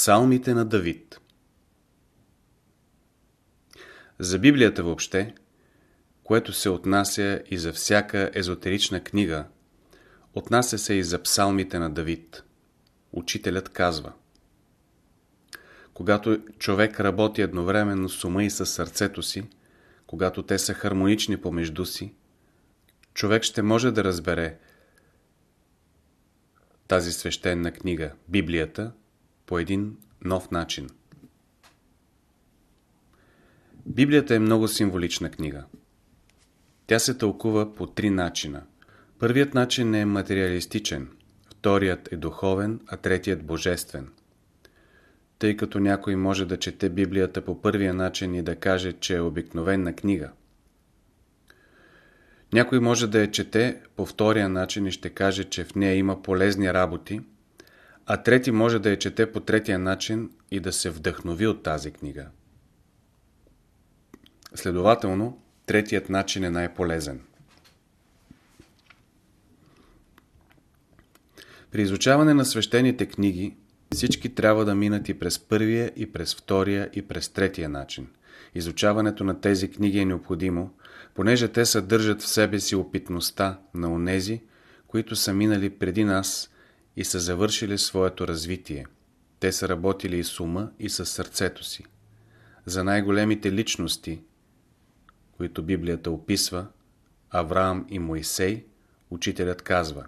Псалмите на Давид За Библията въобще, което се отнася и за всяка езотерична книга, отнася се и за псалмите на Давид. Учителят казва Когато човек работи едновременно с ума и със сърцето си, когато те са хармонични помежду си, човек ще може да разбере тази свещена книга, Библията, по един нов начин. Библията е много символична книга. Тя се тълкува по три начина. Първият начин е материалистичен, вторият е духовен, а третият божествен. Тъй като някой може да чете Библията по първия начин и да каже, че е обикновена книга. Някой може да я чете по втория начин и ще каже, че в нея има полезни работи, а трети може да я чете по третия начин и да се вдъхнови от тази книга. Следователно, третият начин е най-полезен. При изучаване на свещените книги всички трябва да минат и през първия, и през втория, и през третия начин. Изучаването на тези книги е необходимо, понеже те съдържат в себе си опитността на онези, които са минали преди нас и са завършили своето развитие. Те са работили и с ума, и с сърцето си. За най-големите личности, които Библията описва, Авраам и Моисей, учителят казва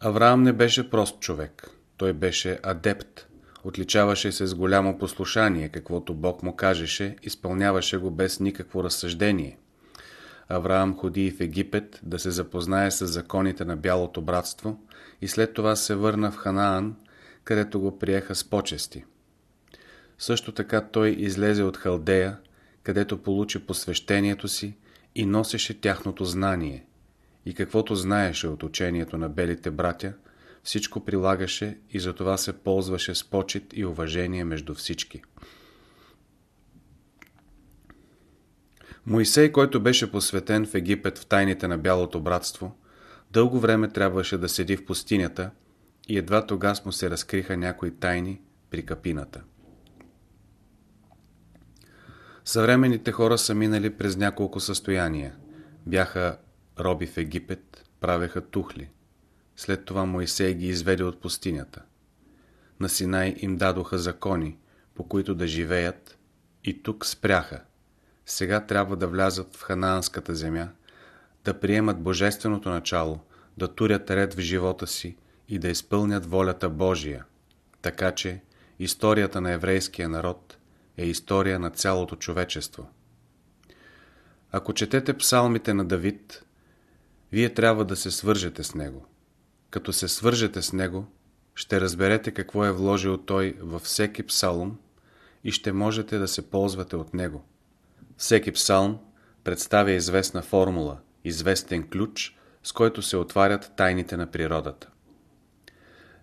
Авраам не беше прост човек. Той беше адепт. Отличаваше се с голямо послушание, каквото Бог му кажеше, изпълняваше го без никакво разсъждение. Авраам ходи и в Египет да се запознае с законите на Бялото братство и след това се върна в Ханаан, където го приеха с почести. Също така той излезе от Халдея, където получи посвещението си и носеше тяхното знание. И каквото знаеше от учението на белите братя, всичко прилагаше и затова се ползваше с почет и уважение между всички. Моисей, който беше посветен в Египет в тайните на Бялото братство, дълго време трябваше да седи в пустинята и едва тогас му се разкриха някои тайни при капината. Съвременните хора са минали през няколко състояния. Бяха роби в Египет, правеха тухли. След това Моисей ги изведе от пустинята. На Синай им дадоха закони, по които да живеят, и тук спряха – сега трябва да влязат в ханаанската земя, да приемат божественото начало, да турят ред в живота си и да изпълнят волята Божия. Така че историята на еврейския народ е история на цялото човечество. Ако четете псалмите на Давид, вие трябва да се свържете с него. Като се свържете с него, ще разберете какво е вложил той във всеки псалм и ще можете да се ползвате от него. Всеки псалм представя известна формула, известен ключ, с който се отварят тайните на природата.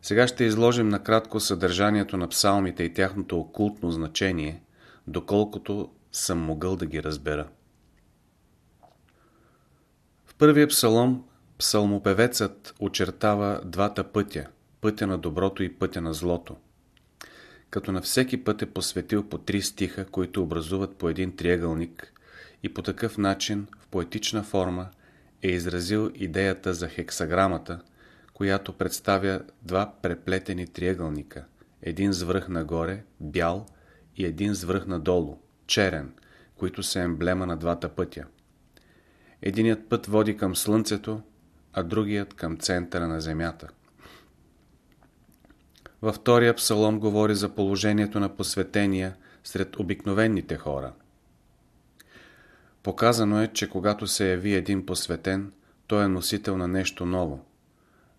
Сега ще изложим накратко съдържанието на псалмите и тяхното окултно значение, доколкото съм могъл да ги разбера. В първия псалом псалмопевецът очертава двата пътя – пътя на доброто и пътя на злото – като на всеки път е посветил по три стиха, които образуват по един триъгълник и по такъв начин в поетична форма е изразил идеята за хексаграмата, която представя два преплетени триъгълника, един с нагоре, бял, и един с надолу, черен, които са емблема на двата пътя. Единият път води към Слънцето, а другият към центъра на Земята. Във втория псалом говори за положението на посветения сред обикновените хора. Показано е, че когато се яви един посветен, той е носител на нещо ново.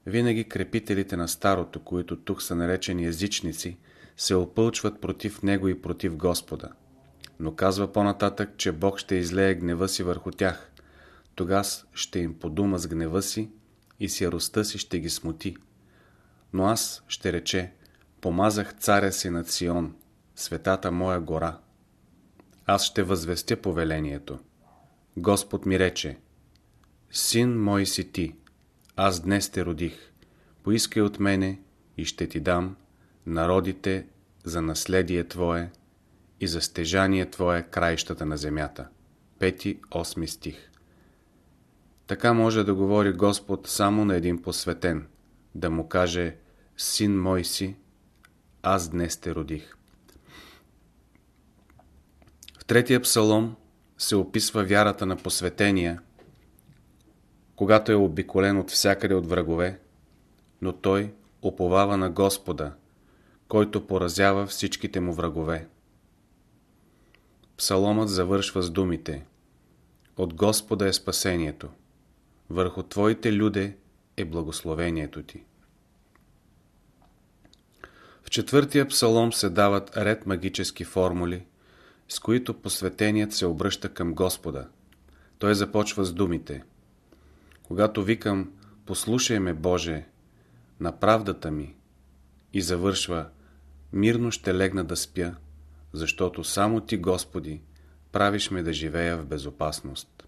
Винаги крепителите на старото, които тук са наречени езичници, се опълчват против него и против Господа. Но казва по-нататък, че Бог ще излее гнева си върху тях. Тогас ще им подума с гнева си и с яростта си ще ги смути. Но аз ще рече, помазах царя си над Сион, светата моя гора. Аз ще възвестя повелението. Господ ми рече, Син мой си ти, аз днес те родих, поискай от мене и ще ти дам народите за наследие Твое и за стежание Твое краищата на земята. 5-8 стих Така може да говори Господ само на един посветен, да му каже Син мой си, аз днес те родих. В третия псалом се описва вярата на посветения, когато е обиколен от всякъде от врагове, но той уповава на Господа, който поразява всичките му врагове. Псаломът завършва с думите От Господа е спасението, върху Твоите люде е благословението Ти. В четвъртия псалом се дават ред магически формули, с които посветеният се обръща към Господа. Той започва с думите Когато викам Послушай ме, Боже, на правдата ми и завършва Мирно ще легна да спя, защото само Ти, Господи, правиш ме да живея в безопасност.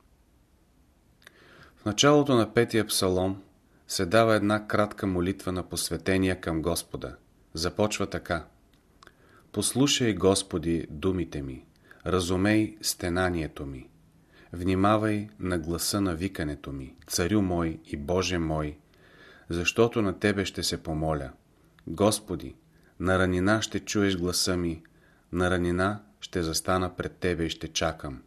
В началото на петия псалом се дава една кратка молитва на посветения към Господа. Започва така. Послушай, Господи, думите ми, разумей стенанието ми, внимавай на гласа на викането ми, царю мой и Боже мой, защото на Тебе ще се помоля. Господи, на ранина ще чуеш гласа ми, на ранина ще застана пред Тебе и ще чакам.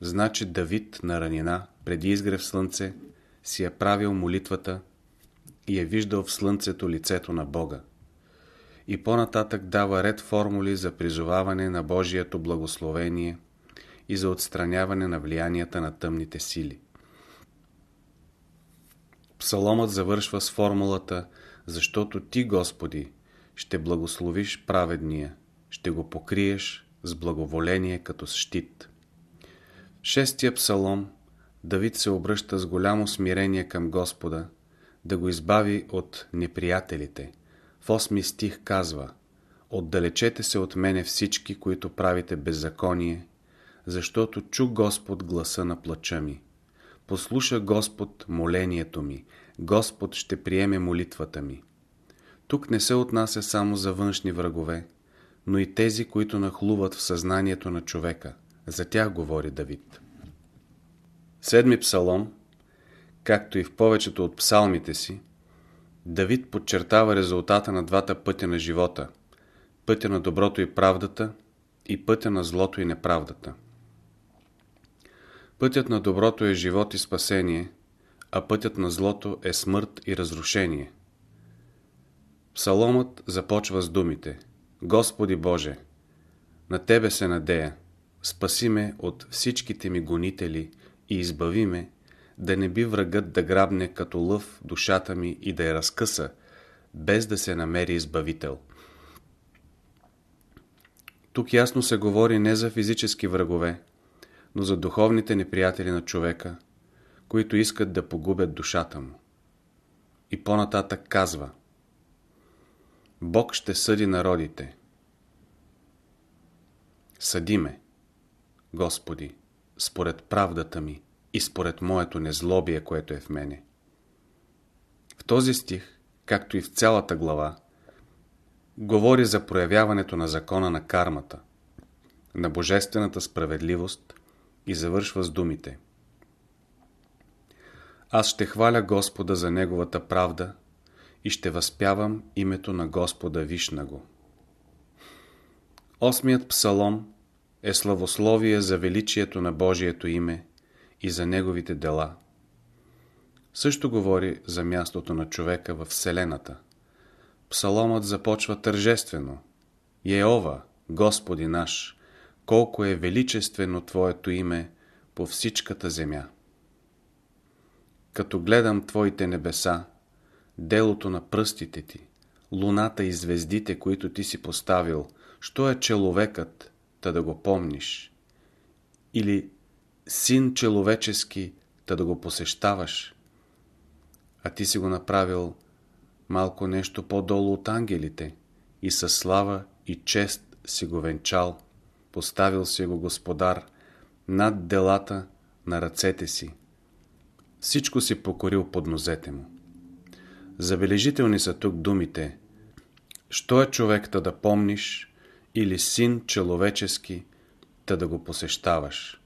Значи Давид на ранина, преди изгрев слънце, си е правил молитвата и е виждал в слънцето лицето на Бога. И по-нататък дава ред формули за призоваване на Божието благословение и за отстраняване на влиянията на тъмните сили. Псаломът завършва с формулата «Защото Ти, Господи, ще благословиш праведния, ще го покриеш с благоволение като щит». Шестия псалом Давид се обръща с голямо смирение към Господа, да го избави от неприятелите. В 8 стих казва Отдалечете се от мене всички, които правите беззаконие, защото чу Господ гласа на плача ми. Послуша Господ молението ми. Господ ще приеме молитвата ми. Тук не се отнася само за външни врагове, но и тези, които нахлуват в съзнанието на човека. За тях говори Давид. Седми псалом, както и в повечето от псалмите си, Давид подчертава резултата на двата пътя на живота – пътя на доброто и правдата и пътя на злото и неправдата. Пътят на доброто е живот и спасение, а пътят на злото е смърт и разрушение. Псаломът започва с думите Господи Боже, на Тебе се надея, спаси ме от всичките ми гонители и избави ме, да не би врагът да грабне като лъв душата ми и да я разкъса, без да се намери избавител. Тук ясно се говори не за физически врагове, но за духовните неприятели на човека, които искат да погубят душата му. И по-нататък казва Бог ще съди народите. Съди ме, Господи, според правдата ми и според моето незлобие, което е в мене. В този стих, както и в цялата глава, говори за проявяването на закона на кармата, на божествената справедливост и завършва с думите. Аз ще хваля Господа за Неговата правда и ще възпявам името на Господа Вишнаго. Осмият псалом е славословие за величието на Божието име и за Неговите дела. Също говори за мястото на човека в Вселената. Псаломът започва тържествено. Еова, Господи наш, колко е величествено Твоето име по всичката земя. Като гледам Твоите небеса, делото на пръстите Ти, луната и звездите, които Ти си поставил, що е човекът, та да го помниш? Или син човечески, та да го посещаваш? А ти си го направил малко нещо по-долу от ангелите и със слава и чест си го венчал, поставил си го господар над делата на ръцете си. Всичко си покорил под нозете му. Забележителни са тук думите «Що е човек да помниш» или «Син человечески та да го посещаваш».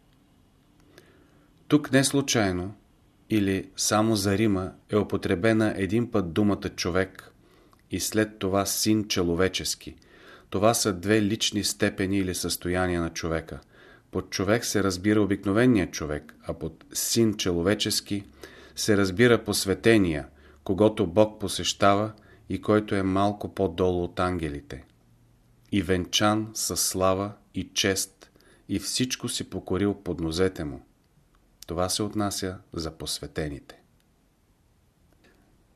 Тук не случайно или само за Рима е употребена един път думата човек и след това син человечески. Това са две лични степени или състояния на човека. Под човек се разбира обикновения човек, а под син человечески се разбира посветения, когато Бог посещава и който е малко по-долу от ангелите. И венчан със слава и чест и всичко си покорил под нозете му. Това се отнася за посветените.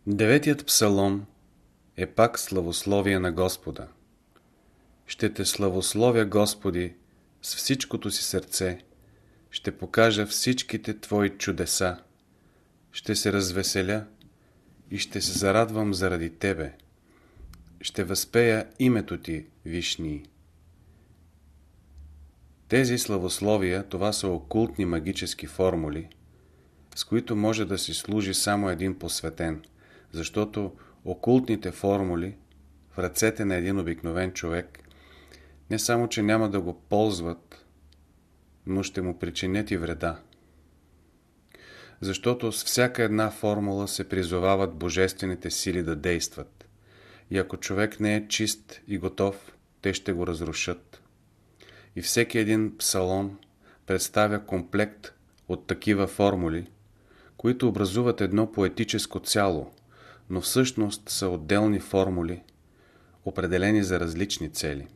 Деветият псалом е пак славословие на Господа. Ще те славословя, Господи, с всичкото си сърце, ще покажа всичките Твои чудеса, ще се развеселя и ще се зарадвам заради Тебе. Ще възпея името Ти, Вишнии. Тези славословия, това са окултни магически формули, с които може да си служи само един посветен, защото окултните формули в ръцете на един обикновен човек не само, че няма да го ползват, но ще му причинят и вреда. Защото с всяка една формула се призовават божествените сили да действат. И ако човек не е чист и готов, те ще го разрушат. И всеки един псалом представя комплект от такива формули, които образуват едно поетическо цяло, но всъщност са отделни формули, определени за различни цели.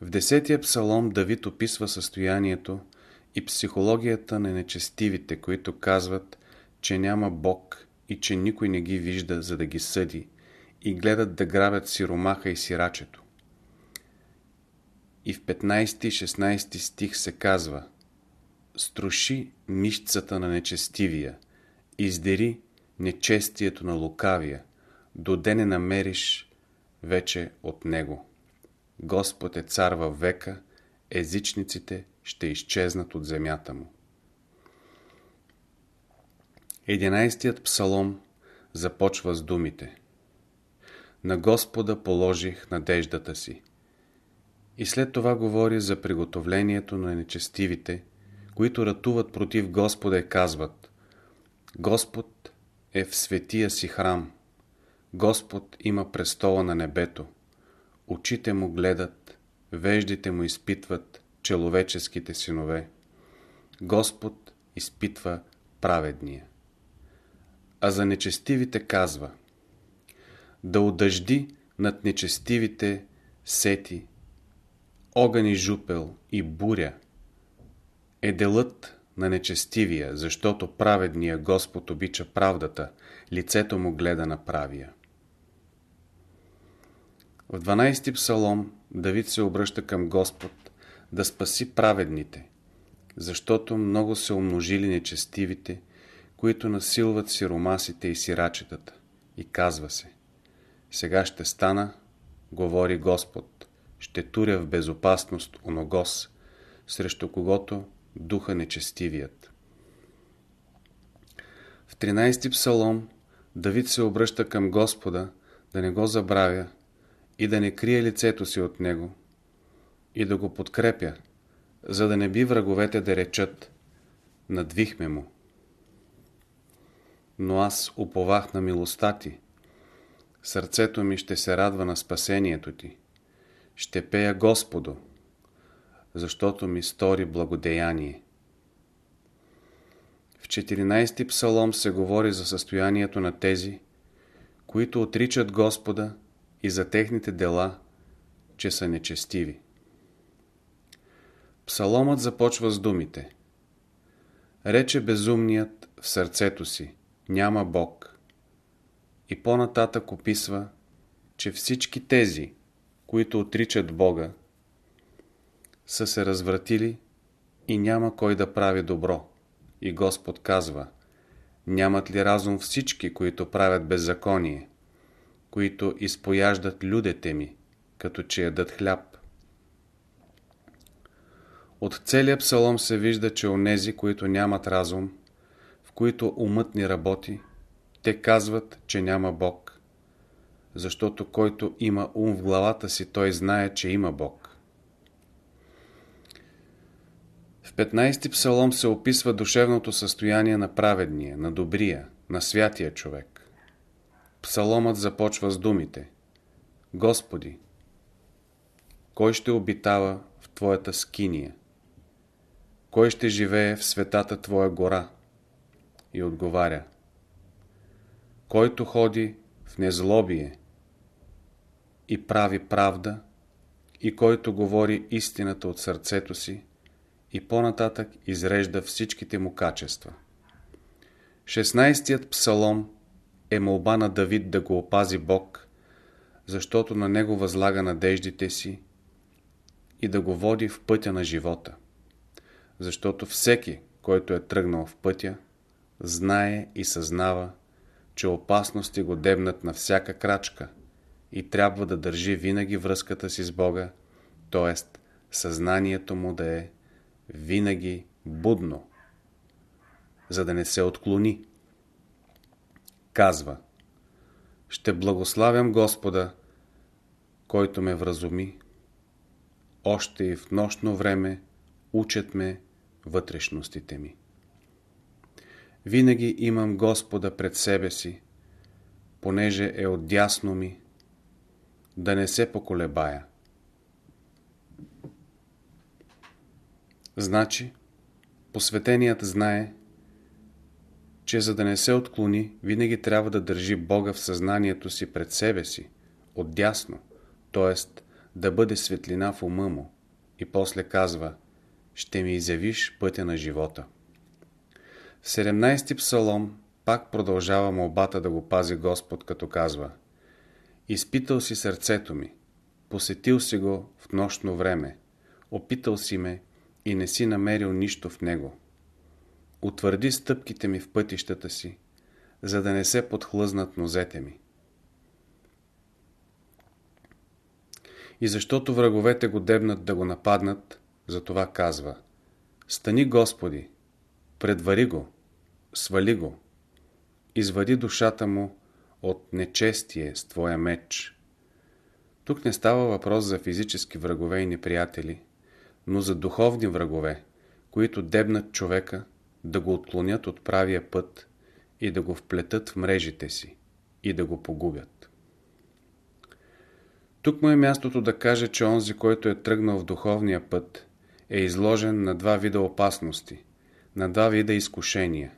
В десетия псалом Давид описва състоянието и психологията на нечестивите, които казват, че няма Бог и че никой не ги вижда, за да ги съди, и гледат да грабят сиромаха и сирачето. И в 15 и 16 стих се казва Струши мишцата на нечестивия, издери нечестието на лукавия, доде не намериш вече от него. Господ е цар във века, езичниците ще изчезнат от земята му. Единайстият псалом започва с думите На Господа положих надеждата си. И след това говори за приготовлението на нечестивите, които ратуват против Господа и казват Господ е в светия си храм. Господ има престола на небето. Очите му гледат, веждите му изпитват человеческите синове. Господ изпитва праведния. А за нечестивите казва Да удъжди над нечестивите сети, огън и жупел и буря е делът на нечестивия, защото праведния Господ обича правдата, лицето му гледа на правия. В 12 псалом Давид се обръща към Господ да спаси праведните, защото много се умножили нечестивите, които насилват сиромасите и сирачетата. И казва се, сега ще стана, говори Господ, ще туря в безопасност оногос, срещу когото духа нечестивият. В 13 псалом Давид се обръща към Господа да не го забравя и да не крие лицето си от него и да го подкрепя, за да не би враговете да речат надвихме му. Но аз уповах на милостта ти. Сърцето ми ще се радва на спасението ти. Ще пея Господу, защото ми стори благодеяние. В 14 псалом се говори за състоянието на тези, които отричат Господа и за техните дела, че са нечестиви. Псаломът започва с думите Рече безумният в сърцето си, няма Бог. И по-нататък описва, че всички тези, които отричат Бога, са се развратили и няма кой да прави добро. И Господ казва, нямат ли разум всички, които правят беззаконие, които изпояждат людете ми, като че ядат хляб? От целия псалом се вижда, че онези, които нямат разум, в които умът ни работи, Те казват, че няма Бог, защото който има ум в главата си, той знае, че има Бог. В 15-ти псалом се описва душевното състояние на праведния, на добрия, на святия човек. Псаломът започва с думите Господи, кой ще обитава в Твоята скиния? Кой ще живее в светата Твоя гора? И отговаря Който ходи в незлобие и прави правда, и който говори истината от сърцето си, и по-нататък изрежда всичките му качества. 16-тият псалом е молба на Давид да го опази Бог, защото на него възлага надеждите си и да го води в пътя на живота. Защото всеки, който е тръгнал в пътя, знае и съзнава, че опасности го дебнат на всяка крачка и трябва да държи винаги връзката си с Бога, т.е. съзнанието му да е винаги будно, за да не се отклони. Казва Ще благославям Господа, който ме вразуми. Още и в нощно време учат ме вътрешностите ми. Винаги имам Господа пред себе си, понеже е отдясно ми, да не се поколебая. Значи, посветеният знае, че за да не се отклони, винаги трябва да държи Бога в съзнанието си пред себе си, отдясно, т.е. да бъде светлина в ума му. И после казва, ще ми изявиш пътя на живота. В 17-ти псалом пак продължава молбата да го пази Господ, като казва Изпитал си сърцето ми, посетил си го в нощно време, опитал си ме и не си намерил нищо в него. Утвърди стъпките ми в пътищата си, за да не се подхлъзнат нозете ми. И защото враговете го дебнат да го нападнат, затова казва Стани Господи, предвари го, свали го, извади душата му от нечестие с Твоя меч. Тук не става въпрос за физически врагове и неприятели, но за духовни врагове, които дебнат човека да го отклонят от правия път и да го вплетат в мрежите си и да го погубят. Тук му е мястото да каже, че онзи, който е тръгнал в духовния път, е изложен на два вида опасности, на два вида изкушения.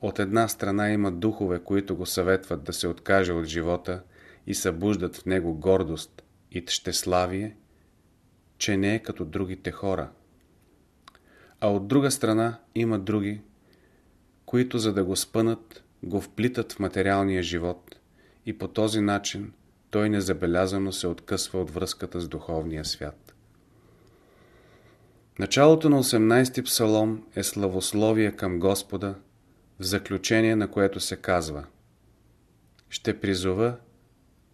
От една страна има духове, които го съветват да се откаже от живота и събуждат в него гордост и тщеславие, че не е като другите хора. А от друга страна има други, които за да го спънат, го вплитат в материалния живот и по този начин той незабелязано се откъсва от връзката с духовния свят. Началото на 18-ти псалом е славословие към Господа, в заключение на което се казва Ще призова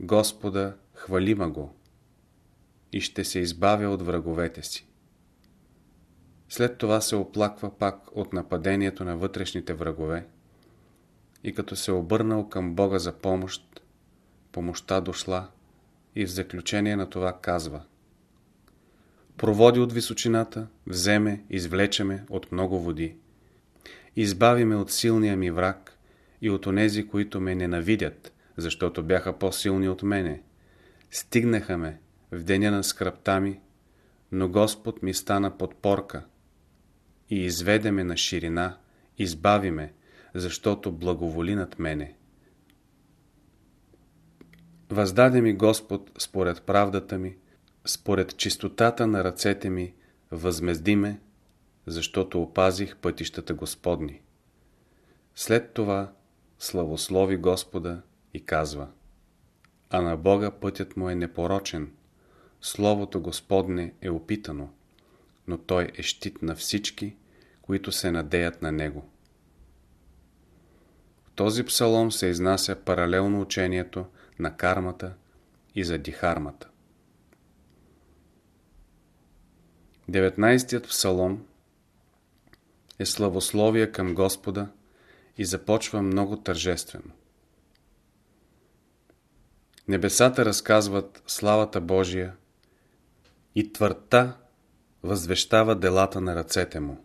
Господа, хвалима го и ще се избавя от враговете си. След това се оплаква пак от нападението на вътрешните врагове и като се обърнал към Бога за помощ, помощта дошла и в заключение на това казва Проводи от височината, вземе, извлечеме от много води. Избави ме от силния ми враг и от онези, които ме ненавидят, защото бяха по-силни от мене. Стигнаха ме, в деня на скръпта ми, но Господ ми стана подпорка и изведе ме на ширина, избави ме, защото благоволи над мене. Въздаде ми Господ според правдата ми, според чистотата на ръцете ми, възмезди ме, защото опазих пътищата Господни. След това славослови Господа и казва, а на Бога пътят му е непорочен, Словото Господне е опитано, но Той е щит на всички, които се надеят на Него. В този псалом се изнася паралелно учението на кармата и за дихармата. 19-тият псалом е славословие към Господа и започва много тържествено. Небесата разказват славата Божия и твърта възвещава делата на ръцете му.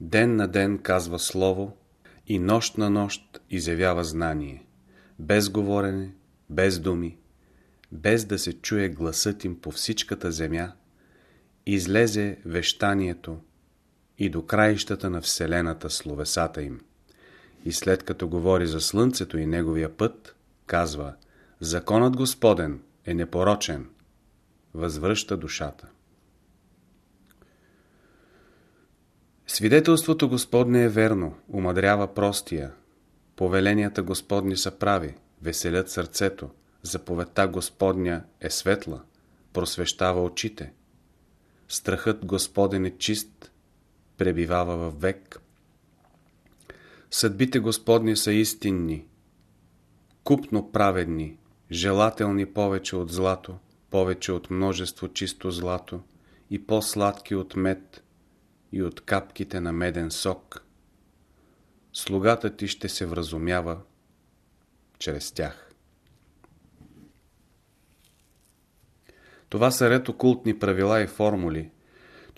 Ден на ден казва Слово и нощ на нощ изявява знание, без говорене, без думи, без да се чуе гласът им по всичката земя, излезе вещанието и до краищата на Вселената словесата им. И след като говори за Слънцето и неговия път, казва Законът Господен е непорочен, възвръща душата. Свидетелството Господне е верно, умадрява простия. Повеленията Господни са прави, веселят сърцето. Заповедта Господня е светла, просвещава очите. Страхът Господен е чист, пребивава във век. Съдбите Господни са истинни, купно праведни, желателни повече от злато, повече от множество чисто злато и по-сладки от мед и от капките на меден сок. Слугата ти ще се вразумява чрез тях. Това са ред окултни правила и формули,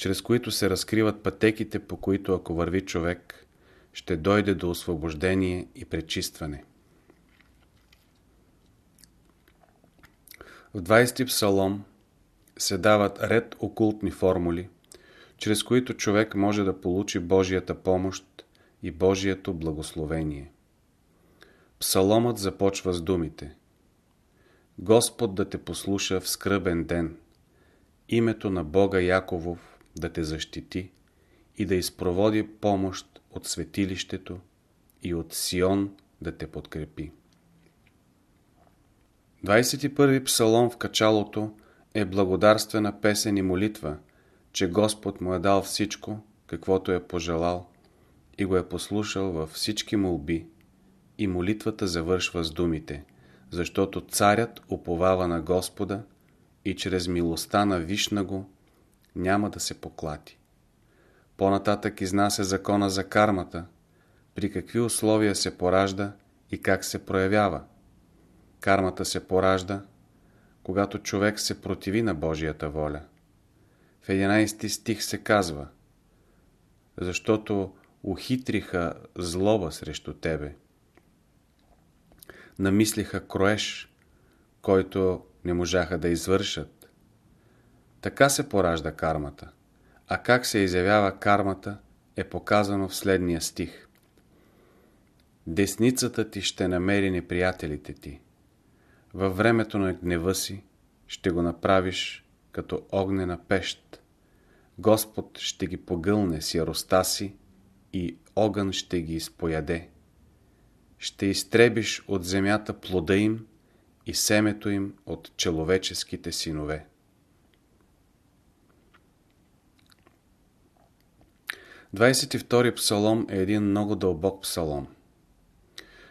чрез които се разкриват пътеките, по които ако върви човек, ще дойде до освобождение и пречистване. В 20 псалом се дават ред окултни формули, чрез които човек може да получи Божията помощ и Божието благословение. Псаломът започва с думите Господ да те послуша в скръбен ден, името на Бога Яковов да те защити и да изпроводи помощ от светилището и от Сион да те подкрепи. 21 псалом в качалото е благодарствена песен и молитва, че Господ му е дал всичко, каквото е пожелал и го е послушал във всички молби и молитвата завършва с думите, защото царят уповава на Господа и чрез милостта на Вишна го няма да се поклати. По-нататък изнася закона за кармата, при какви условия се поражда и как се проявява. Кармата се поражда, когато човек се противи на Божията воля. В 11 стих се казва Защото ухитриха злоба срещу тебе. Намислиха кроеш, който не можаха да извършат. Така се поражда кармата. А как се изявява кармата е показано в следния стих. Десницата ти ще намери неприятелите ти. Във времето на гнева си ще го направиш като огнена пещ. Господ ще ги погълне с яроста си и огън ще ги изпояде. Ще изтребиш от земята плода им и семето им от человеческите синове. Двадесет и втори псалом е един много дълбок псалом.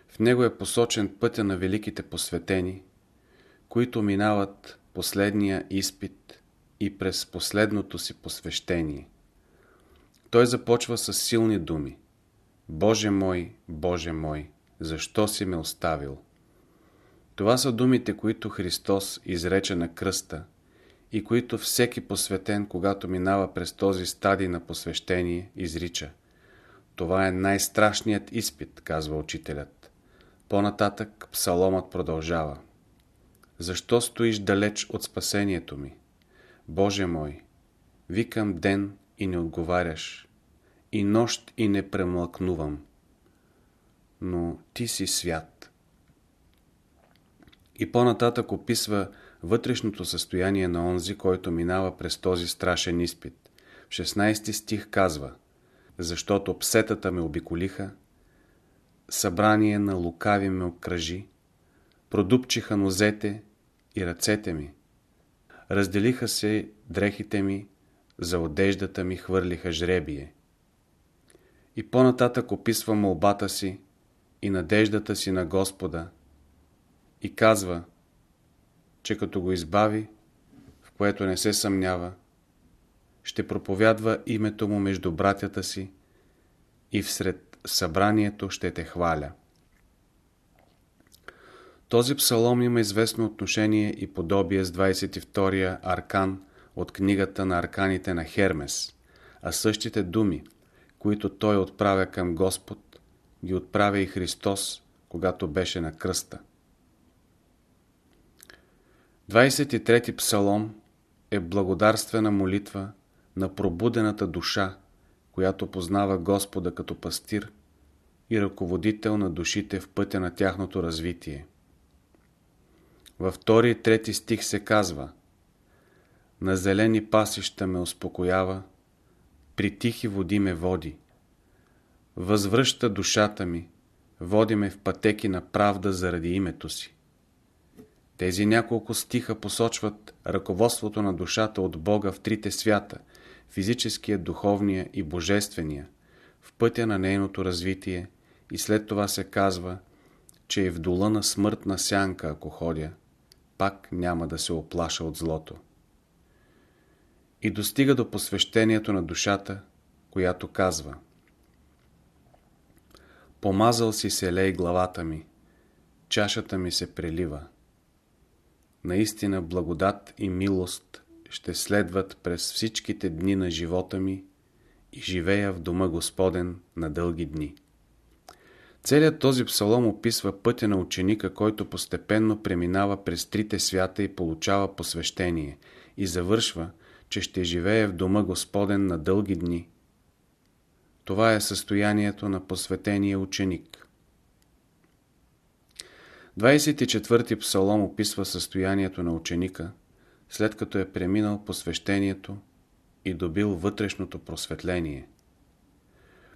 В него е посочен пътя на великите посветени, които минават последния изпит и през последното си посвещение. Той започва с силни думи. Боже мой, Боже мой, защо си ме оставил? Това са думите, които Христос изрече на кръста и които всеки посветен, когато минава през този стадий на посвещение, изрича. Това е най-страшният изпит, казва учителят. По-нататък псаломът продължава. Защо стоиш далеч от спасението ми? Боже мой, викам ден и не отговаряш, и нощ и не премлъкнувам. Но ти си свят. И по-нататък описва вътрешното състояние на онзи, който минава през този страшен изпит. В 16 стих казва Защото псетата ме обиколиха, събрание на лукави ме обкръжи, продупчиха нозете и ръцете ми. Разделиха се дрехите ми, за одеждата ми хвърлиха жребие. И по-нататък описва молбата си и надеждата си на Господа и казва, че като го избави, в което не се съмнява, ще проповядва името му между братята си и всред събранието ще те хваля. Този псалом има известно отношение и подобие с 22-я аркан от книгата на арканите на Хермес, а същите думи, които той отправя към Господ, ги отправя и Христос, когато беше на кръста. 23-ти псалом е благодарствена молитва на пробудената душа, която познава Господа като пастир и ръководител на душите в пътя на тяхното развитие. Във втори и трети стих се казва На зелени пасища ме успокоява, при тихи води ме води. Възвръща душата ми, води ме в пътеки на правда заради името си. Тези няколко стиха посочват ръководството на душата от Бога в трите свята – физическия, духовния и божествения, в пътя на нейното развитие и след това се казва, че е в дола на смъртна сянка, ако ходя, пак няма да се оплаша от злото. И достига до посвещението на душата, която казва Помазал си се лей главата ми, чашата ми се прелива. Наистина благодат и милост ще следват през всичките дни на живота ми и живея в дома Господен на дълги дни. Целият този псалом описва пътя на ученика, който постепенно преминава през трите свята и получава посвещение и завършва, че ще живее в дома Господен на дълги дни. Това е състоянието на посветения ученик. 24-ти псалом описва състоянието на ученика, след като е преминал посвещението и добил вътрешното просветление –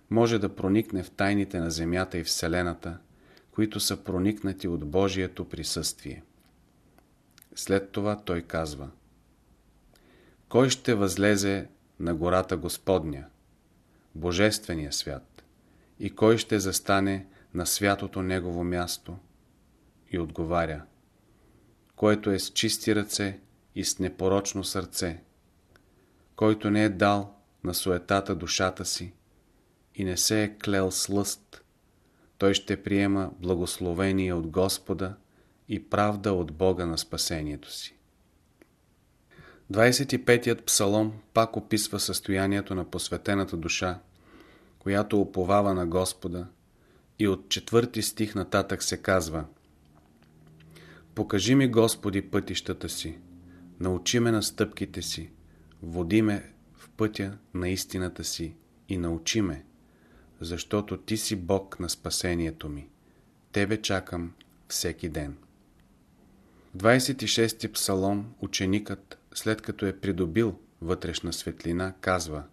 може да проникне в тайните на Земята и Вселената, които са проникнати от Божието присъствие. След това той казва Кой ще възлезе на гората Господня, Божествения свят, и кой ще застане на святото Негово място? И отговаря Който е с чисти ръце и с непорочно сърце, който не е дал на суетата душата си, и не се е клел с лъст, той ще приема благословение от Господа и правда от Бога на спасението си. 25-ят псалом пак описва състоянието на посветената душа, която уповава на Господа и от четвърти стих нататък се казва Покажи ми, Господи, пътищата си, научи ме на стъпките си, води ме в пътя на истината си и научи ме, защото Ти си Бог на спасението ми. Тебе чакам всеки ден. 26-ти псалом ученикът, след като е придобил вътрешна светлина, казва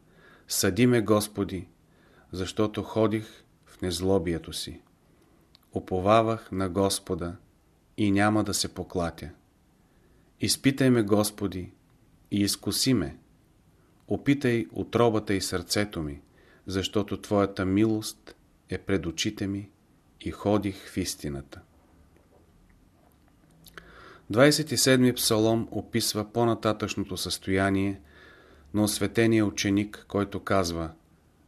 Съди ме, Господи, защото ходих в незлобието си. Оповавах на Господа и няма да се поклатя. Изпитай ме, Господи, и изкуси ме. Опитай отробата и сърцето ми, защото Твоята милост е пред очите ми и ходих в истината. 27-ми псалом описва по-нататъчното състояние на осветения ученик, който казва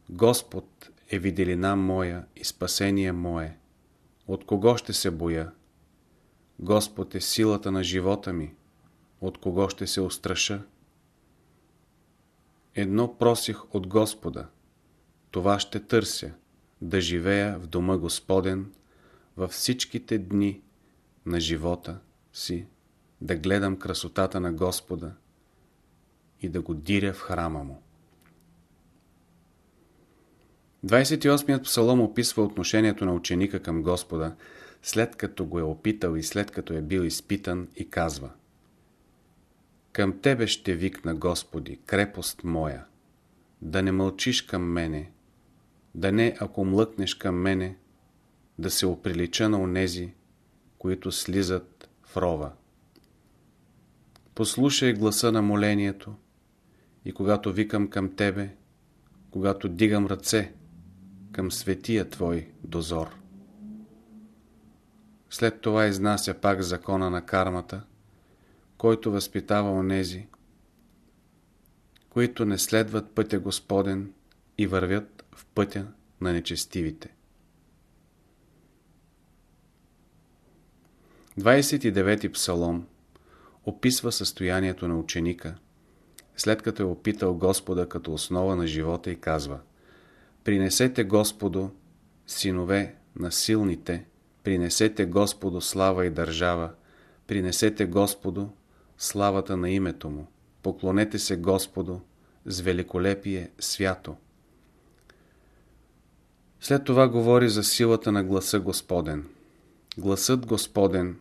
Господ е виделина моя и спасение мое. От кого ще се боя? Господ е силата на живота ми. От кого ще се устраша? Едно просих от Господа – това ще търся, да живея в дома Господен във всичките дни на живота си, да гледам красотата на Господа и да го диря в храма му. 28-ят псалом описва отношението на ученика към Господа, след като го е опитал и след като е бил изпитан и казва Към Тебе ще викна, Господи, крепост моя, да не мълчиш към мене, да не, ако млъкнеш към мене, да се оприлича на онези, които слизат в рова. Послушай гласа на молението и когато викам към Тебе, когато дигам ръце към светия Твой дозор. След това изнася пак закона на кармата, който възпитава онези, които не следват пътя Господен и вървят в пътя на нечестивите. 29 псалом описва състоянието на ученика, след като е опитал Господа като основа на живота и казва Принесете Господу синове на силните, принесете Господу слава и държава, принесете Господу славата на името Му, поклонете се Господу с великолепие свято. След това говори за силата на гласа Господен. Гласът Господен,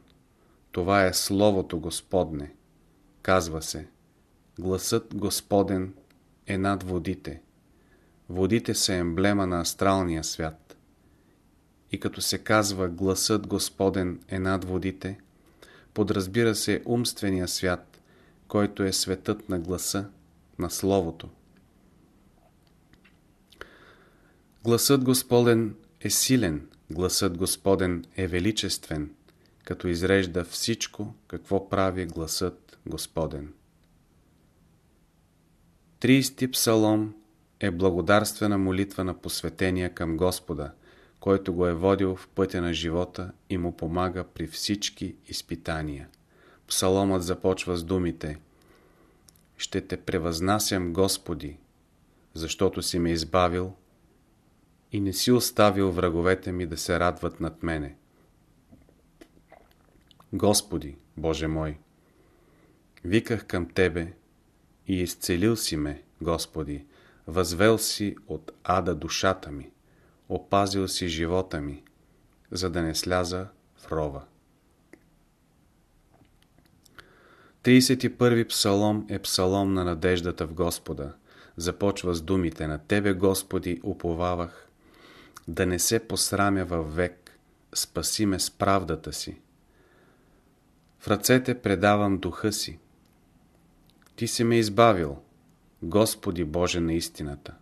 това е Словото Господне. Казва се, гласът Господен е над водите. Водите са емблема на астралния свят. И като се казва гласът Господен е над водите, подразбира се умствения свят, който е светът на гласа, на Словото. Гласът Господен е силен, гласът Господен е величествен, като изрежда всичко, какво прави гласът Господен. 30 псалом е благодарствена молитва на посветения към Господа, който го е водил в пътя на живота и му помага при всички изпитания. Псаломът започва с думите Ще те превъзнасям, Господи, защото си ме избавил и не си оставил враговете ми да се радват над мене. Господи, Боже мой, виках към Тебе и изцелил си ме, Господи, възвел си от ада душата ми, опазил си живота ми, за да не сляза в рова. 31 псалом е псалом на надеждата в Господа. Започва с думите на Тебе, Господи, уповавах, да не се посрамя във век, спаси ме с правдата си. В ръцете предавам духа си. Ти си ме избавил, Господи Боже на истината.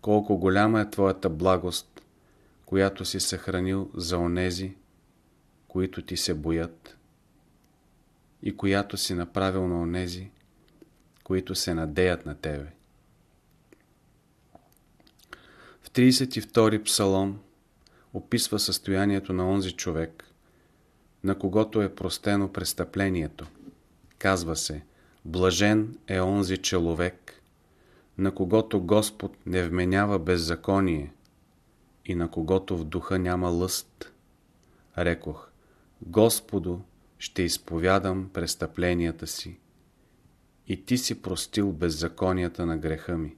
Колко голяма е Твоята благост, която си съхранил за онези, които Ти се боят и която си направил на онези, които се надеят на Тебе. В 32 псалом описва състоянието на онзи човек, на когото е простено престъплението. Казва се, блажен е онзи човек, на когото Господ не вменява беззаконие и на когото в духа няма лъст. Рекох, Господу ще изповядам престъпленията си и ти си простил беззаконията на греха ми.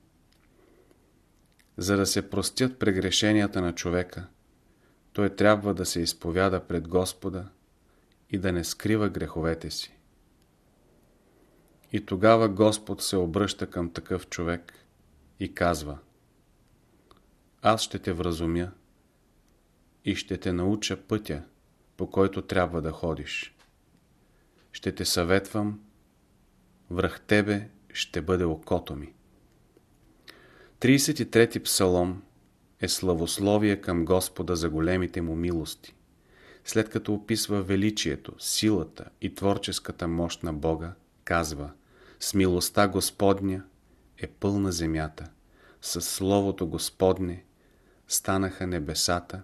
За да се простят прегрешенията на човека, той трябва да се изповяда пред Господа и да не скрива греховете си. И тогава Господ се обръща към такъв човек и казва Аз ще те вразумя и ще те науча пътя, по който трябва да ходиш. Ще те съветвам, връх тебе ще бъде окото ми. 33-ти псалом е славословие към Господа за големите му милости. След като описва величието, силата и творческата мощ на Бога, казва С милостта Господня е пълна земята, с Словото Господне станаха небесата,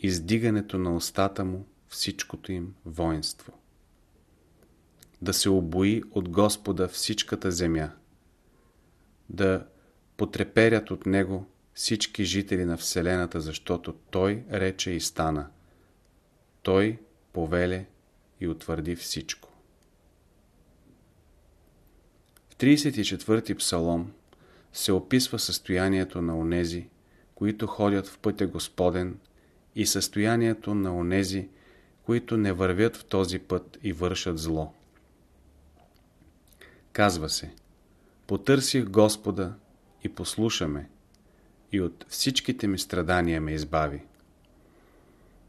издигането на устата му всичкото им воинство. Да се обои от Господа всичката земя, да потреперят от него всички жители на Вселената, защото Той рече и стана. Той повеле и утвърди всичко. В 34-ти псалом се описва състоянието на онези, които ходят в пътя Господен и състоянието на онези, които не вървят в този път и вършат зло. Казва се, потърсих Господа и послушаме, и от всичките ми страдания ме избави.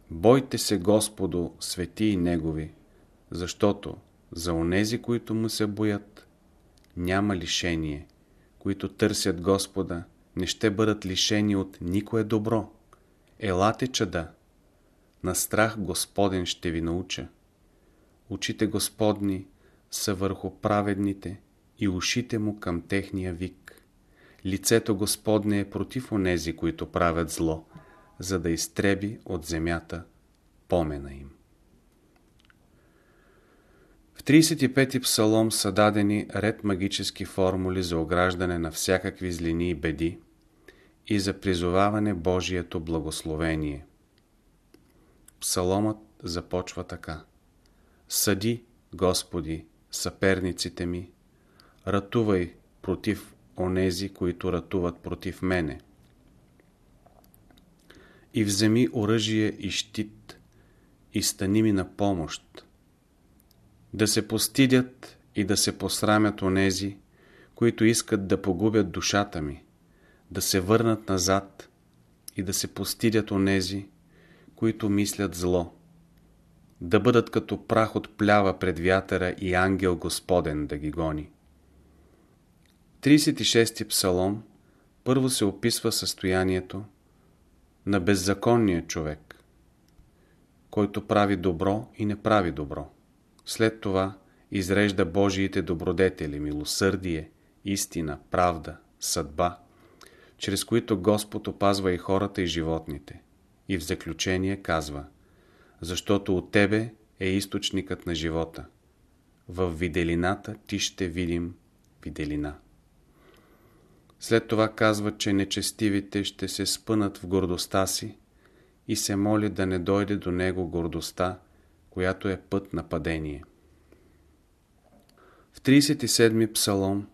Бойте се Господу, свети и Негови, защото за онези, които му се боят, няма лишение, които търсят Господа, не ще бъдат лишени от никое добро. Елате чада, на страх Господен ще ви науча. Очите Господни са върху праведните и ушите му към техния вик. Лицето Господне е против онези, които правят зло, за да изтреби от земята помена им. В 35-ти псалом са дадени ред магически формули за ограждане на всякакви злини и беди и за призоваване Божието благословение. Псаломът започва така. Съди, Господи, съперниците ми, ратувай против онези, които ратуват против мене. И вземи оръжие и щит, и стани ми на помощ. Да се постидят и да се посрамят онези, които искат да погубят душата ми, да се върнат назад и да се постидят онези, които мислят зло, да бъдат като прах от плява пред вятъра и ангел Господен да ги гони. 36-ти псалом първо се описва състоянието на беззаконния човек, който прави добро и не прави добро. След това изрежда Божиите добродетели, милосърдие, истина, правда, съдба, чрез които Господ опазва и хората и животните. И в заключение казва, защото от Тебе е източникът на живота. В виделината ти ще видим виделина. След това казва, че нечестивите ще се спънат в гордостта си и се моли да не дойде до него гордостта, която е път на падение. В 37-ми псалом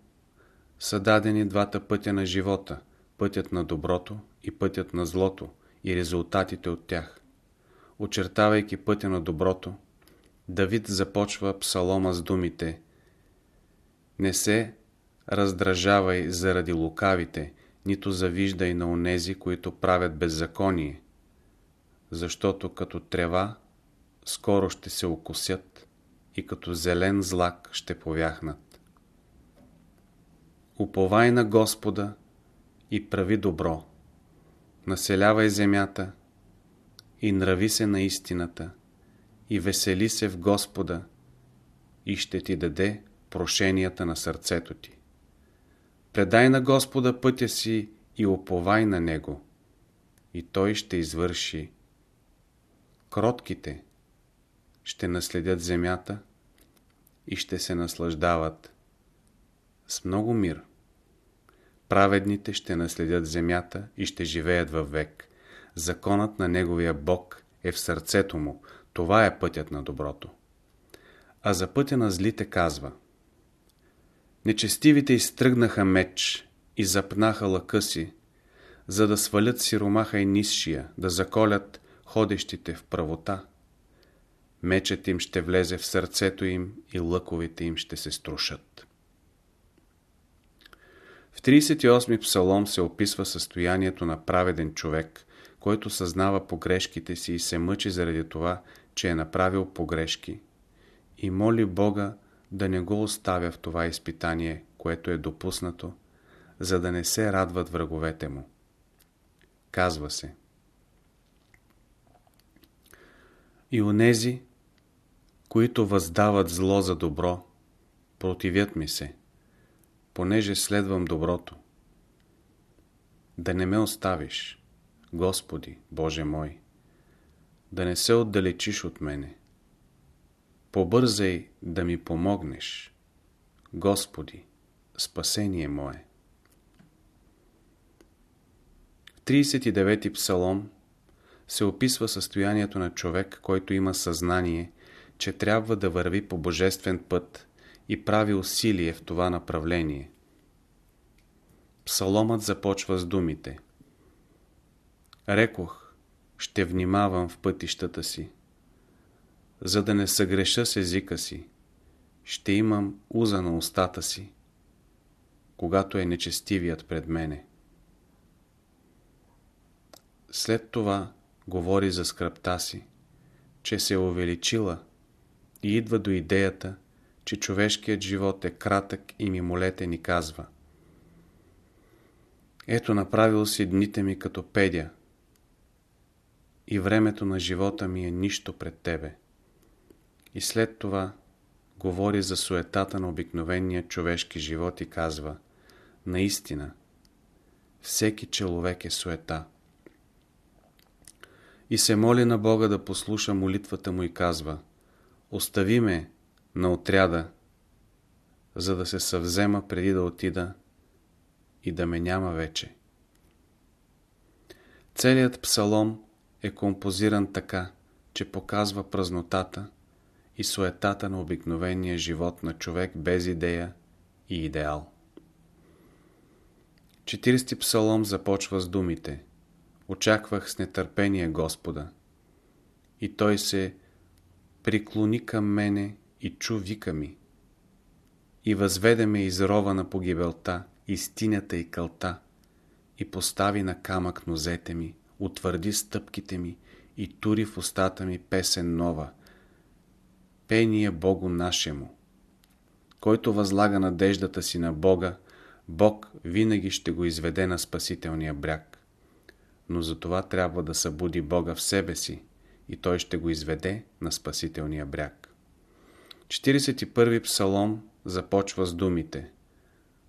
са дадени двата пътя на живота, пътят на доброто и пътят на злото и резултатите от тях. Очертавайки пътя на доброто, Давид започва псалома с думите Не се раздражавай заради лукавите, нито завиждай на онези, които правят беззаконие, защото като трева скоро ще се окосят и като зелен злак ще повяхнат. Уповай на Господа и прави добро. Населявай земята и нрави се на истината и весели се в Господа и ще ти даде прошенията на сърцето ти. Предай на Господа пътя си и уповай на Него и Той ще извърши. Кротките ще наследят земята и ще се наслаждават с много мир. Праведните ще наследят земята и ще живеят във век. Законът на Неговия Бог е в сърцето му. Това е пътят на доброто. А за пътя на злите казва Нечестивите изтръгнаха меч и запнаха лъка си, за да свалят сиромаха и нисшия, да заколят ходещите в правота. Мечът им ще влезе в сърцето им и лъковите им ще се струшат. В 38 псалом се описва състоянието на праведен човек, който съзнава погрешките си и се мъчи заради това, че е направил погрешки и моли Бога да не го оставя в това изпитание, което е допуснато, за да не се радват враговете му. Казва се И онези, които въздават зло за добро, противят ми се, понеже следвам доброто. Да не ме оставиш, Господи, Боже мой, да не се отдалечиш от мене. Побързай да ми помогнеш, Господи, спасение мое. В 39-ти псалом се описва състоянието на човек, който има съзнание, че трябва да върви по божествен път и прави усилие в това направление. Псаломът започва с думите Рекох, ще внимавам в пътищата си, за да не съгреша с езика си, ще имам уза на устата си, когато е нечестивият пред мене. След това говори за скръпта си, че се е увеличила и идва до идеята, че човешкият живот е кратък и мимолетен и казва Ето направил си дните ми като педя и времето на живота ми е нищо пред тебе. И след това говори за суетата на обикновения човешки живот и казва Наистина, всеки човек е суета. И се моли на Бога да послуша молитвата му и казва Остави ме на отряда, за да се съвзема преди да отида и да ме няма вече. Целият псалом е композиран така, че показва празнотата и суетата на обикновения живот на човек без идея и идеал. 40 псалом започва с думите Очаквах с нетърпение Господа. И той се приклони към мене и чу вика ми. И възведе ме из рова на погибелта, истината и кълта, и постави на камък нозете ми, утвърди стъпките ми и тури в устата ми песен нова. Пение Богу нашему. Който възлага надеждата си на Бога, Бог винаги ще го изведе на спасителния бряг. Но за това трябва да събуди Бога в себе си и Той ще го изведе на спасителния бряг. 41 псалом започва с думите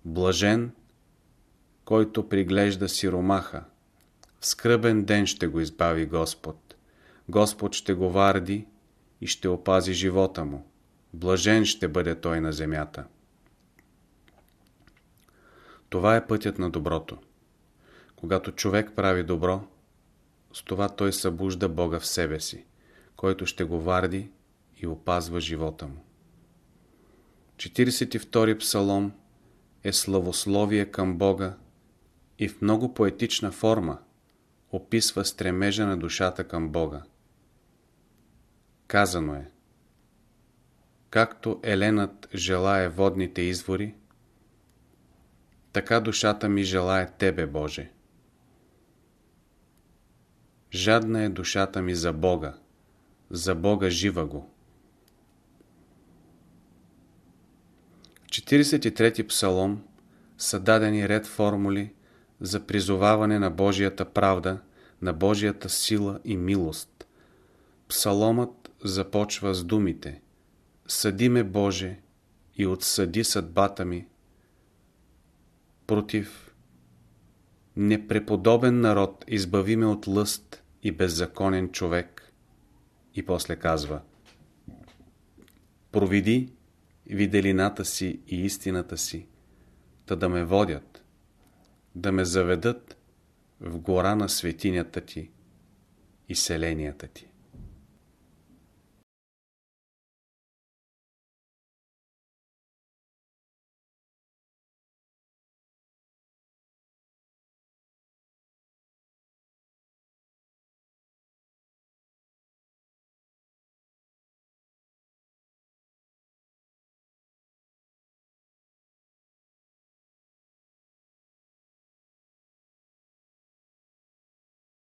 Блажен, който приглежда сиромаха. В скръбен ден ще го избави Господ. Господ ще го варди и ще опази живота му. Блажен ще бъде той на земята. Това е пътят на доброто. Когато човек прави добро, с това той събужда Бога в себе си, който ще го варди и опазва живота му. 42 псалом е славословие към Бога и в много поетична форма описва стремежа на душата към Бога. Казано е Както еленът желая водните извори, така душата ми желая Тебе, Боже. Жадна е душата ми за Бога, за Бога жива го. 43-ти псалом са дадени ред формули за призоваване на Божията правда, на Божията сила и милост. Псаломът започва с думите Съди ме, Боже, и отсъди съдбата ми против непреподобен народ, избави ме от лъст и беззаконен човек. И после казва Провиди виделината си и истината си, та да ме водят, да ме заведат в гора на светинята ти и селенията ти.